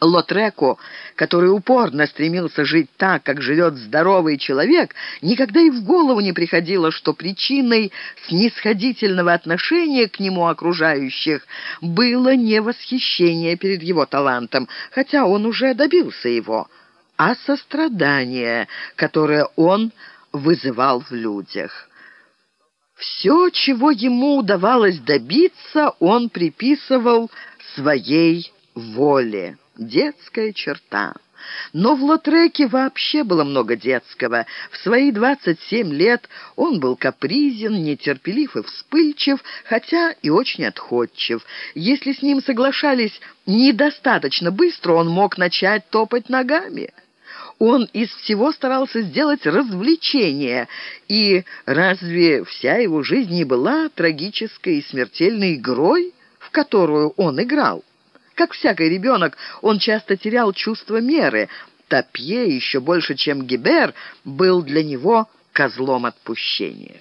Лотреку, который упорно стремился жить так, как живет здоровый человек, никогда и в голову не приходило, что причиной снисходительного отношения к нему окружающих было не восхищение перед его талантом, хотя он уже добился его, а сострадание, которое он вызывал в людях. Все, чего ему удавалось добиться, он приписывал своей воле. Детская черта. Но в Лотреке вообще было много детского. В свои 27 лет он был капризен, нетерпелив и вспыльчив, хотя и очень отходчив. Если с ним соглашались недостаточно быстро, он мог начать топать ногами. Он из всего старался сделать развлечение, и разве вся его жизнь не была трагической и смертельной игрой, в которую он играл? Как всякий ребенок, он часто терял чувство меры. Топье, еще больше, чем Гибер, был для него козлом отпущения.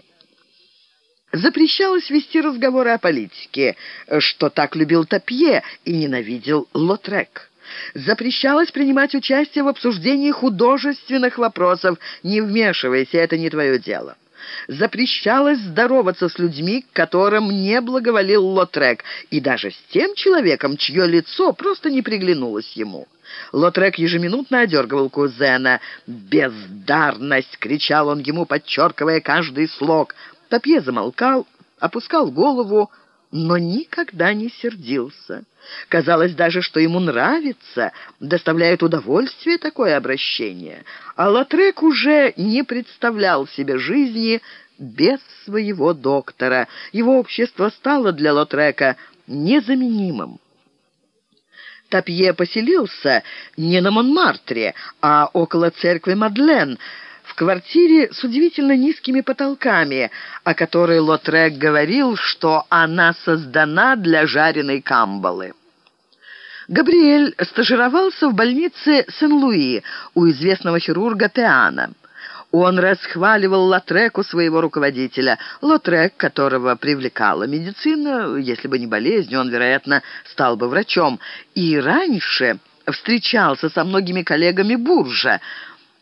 Запрещалось вести разговоры о политике, что так любил Топье и ненавидел Лотрек. Запрещалось принимать участие в обсуждении художественных вопросов. Не вмешивайся, это не твое дело. Запрещалось здороваться с людьми, которым не благоволил Лотрек, и даже с тем человеком, чье лицо просто не приглянулось ему. Лотрек ежеминутно одергивал кузена. «Бездарность!» — кричал он ему, подчеркивая каждый слог. Топье замолкал, опускал голову, но никогда не сердился. Казалось даже, что ему нравится, доставляет удовольствие такое обращение. А Латрек уже не представлял себе жизни без своего доктора. Его общество стало для Лотрека незаменимым. Тапье поселился не на Монмартре, а около церкви Мадлен, в квартире с удивительно низкими потолками, о которой Лотрек говорил, что она создана для жареной камбалы. Габриэль стажировался в больнице Сен-Луи у известного хирурга Пиана. Он расхваливал Латреку своего руководителя. Лотрек, которого привлекала медицина, если бы не болезнь, он, вероятно, стал бы врачом. И раньше встречался со многими коллегами Буржа.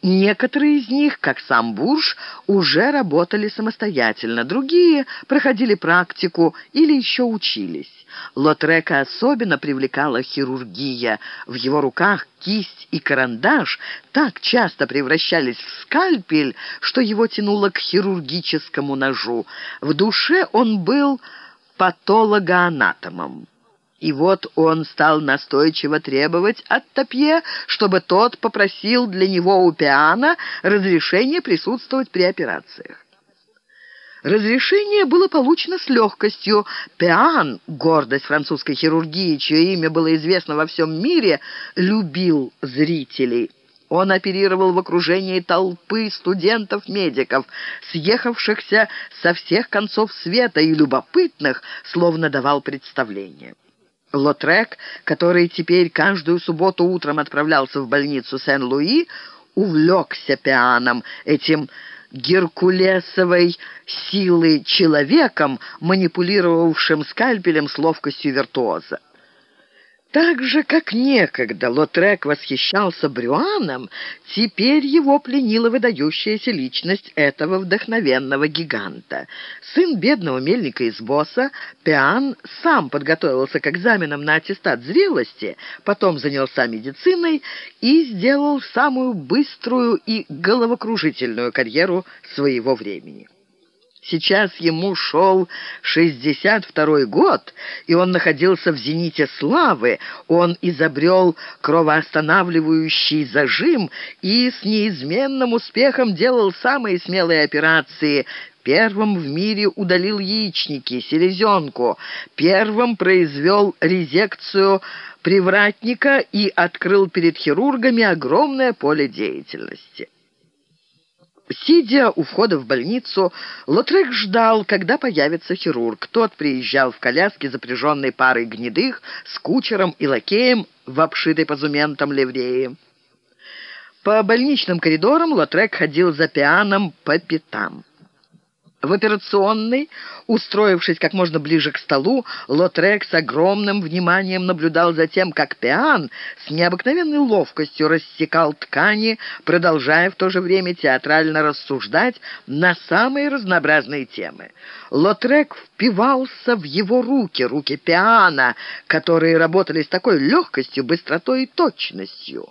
Некоторые из них, как сам Бурж, уже работали самостоятельно, другие проходили практику или еще учились. Лотрека особенно привлекала хирургия. В его руках кисть и карандаш так часто превращались в скальпель, что его тянуло к хирургическому ножу. В душе он был патологоанатомом. И вот он стал настойчиво требовать от Топье, чтобы тот попросил для него у Пиана разрешение присутствовать при операциях. Разрешение было получено с легкостью. Пиан, гордость французской хирургии, чье имя было известно во всем мире, любил зрителей. Он оперировал в окружении толпы студентов-медиков, съехавшихся со всех концов света и любопытных, словно давал представление. Лотрек, который теперь каждую субботу утром отправлялся в больницу Сен-Луи, увлекся пианом, этим геркулесовой силы человеком, манипулировавшим скальпелем с ловкостью виртуоза. Так же, как некогда Лотрек восхищался Брюаном, теперь его пленила выдающаяся личность этого вдохновенного гиганта. Сын бедного мельника из Босса, Пиан сам подготовился к экзаменам на аттестат зрелости, потом занялся медициной и сделал самую быструю и головокружительную карьеру своего времени. Сейчас ему шел 62-й год, и он находился в зените славы. Он изобрел кровоостанавливающий зажим и с неизменным успехом делал самые смелые операции. Первым в мире удалил яичники, селезенку. Первым произвел резекцию привратника и открыл перед хирургами огромное поле деятельности. Сидя у входа в больницу, Лотрек ждал, когда появится хирург. Тот приезжал в коляске, запряженной парой гнедых, с кучером и лакеем в обшитой позументом ливреи. По больничным коридорам Лотрек ходил за пианом по пятам. В операционной, устроившись как можно ближе к столу, Лотрек с огромным вниманием наблюдал за тем, как Пиан с необыкновенной ловкостью рассекал ткани, продолжая в то же время театрально рассуждать на самые разнообразные темы. Лотрек впивался в его руки, руки Пиана, которые работали с такой легкостью, быстротой и точностью.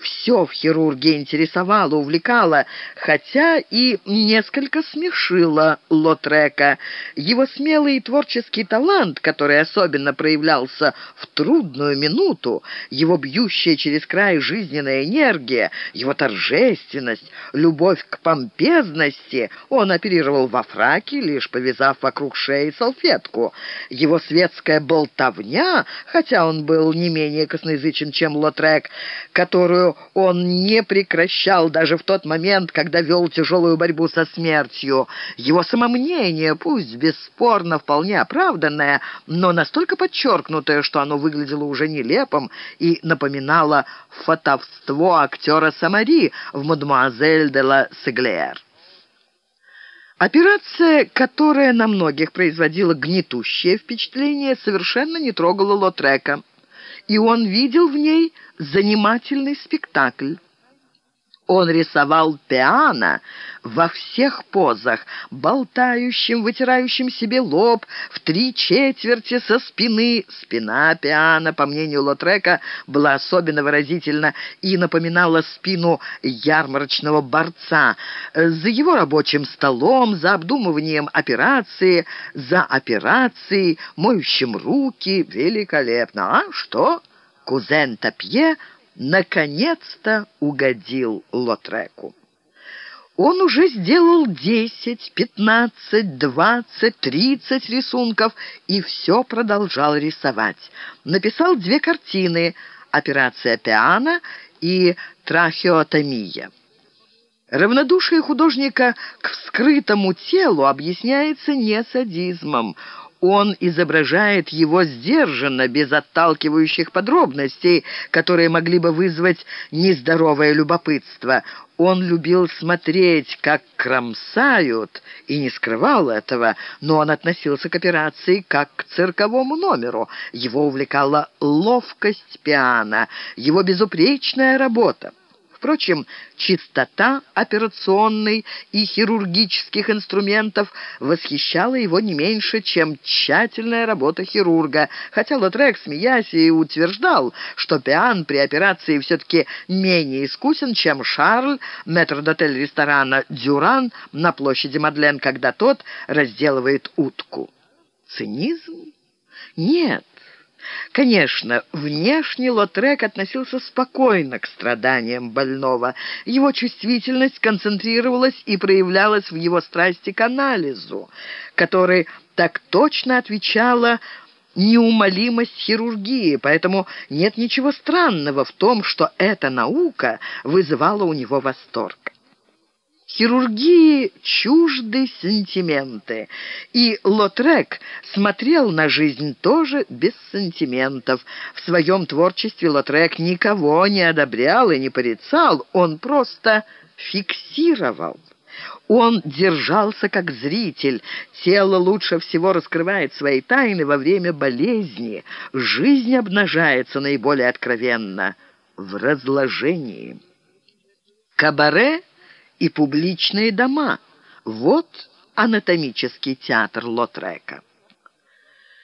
Все в хирурге интересовало, увлекало, хотя и несколько смешило Лотрека. Его смелый и творческий талант, который особенно проявлялся в трудную минуту, его бьющая через край жизненная энергия, его торжественность, любовь к помпезности, он оперировал во фраке, лишь повязав вокруг шеи салфетку. Его светская болтовня, хотя он был не менее косноязычен, чем Лотрек, которую он не прекращал даже в тот момент, когда вел тяжелую борьбу со смертью. Его самомнение, пусть бесспорно вполне оправданное, но настолько подчеркнутое, что оно выглядело уже нелепым и напоминало фотовство актера Самари в «Мадемуазель де ла Сеглер». Операция, которая на многих производила гнетущее впечатление, совершенно не трогала Лотрека и он видел в ней занимательный спектакль. Он рисовал пиано во всех позах, болтающим, вытирающим себе лоб в три четверти со спины. Спина пиано, по мнению Лотрека, была особенно выразительна и напоминала спину ярмарочного борца. За его рабочим столом, за обдумыванием операции, за операцией, моющим руки. Великолепно. А что? Кузен Тапье наконец-то угодил Лотреку. Он уже сделал десять, пятнадцать, двадцать, тридцать рисунков и все продолжал рисовать. Написал две картины «Операция Пиано» и «Трахеотомия». Равнодушие художника к вскрытому телу объясняется не садизмом он изображает его сдержанно, без отталкивающих подробностей, которые могли бы вызвать нездоровое любопытство. Он любил смотреть, как кромсают, и не скрывал этого, но он относился к операции как к цирковому номеру. Его увлекала ловкость пиано, его безупречная работа. Впрочем, чистота операционной и хирургических инструментов восхищала его не меньше, чем тщательная работа хирурга, хотя Лотрек, смеясь, и утверждал, что Пиан при операции все-таки менее искусен, чем Шарль, метрдотель ресторана «Дюран» на площади Мадлен, когда тот разделывает утку. Цинизм? Нет. Конечно, внешне Лотрек относился спокойно к страданиям больного. Его чувствительность концентрировалась и проявлялась в его страсти к анализу, который так точно отвечала неумолимость хирургии, поэтому нет ничего странного в том, что эта наука вызывала у него восторг. Хирургии чужды сантименты, и Лотрек смотрел на жизнь тоже без сантиментов. В своем творчестве Лотрек никого не одобрял и не порицал, он просто фиксировал. Он держался как зритель. Тело лучше всего раскрывает свои тайны во время болезни. Жизнь обнажается наиболее откровенно в разложении. Кабаре и публичные дома. Вот анатомический театр Лотрека.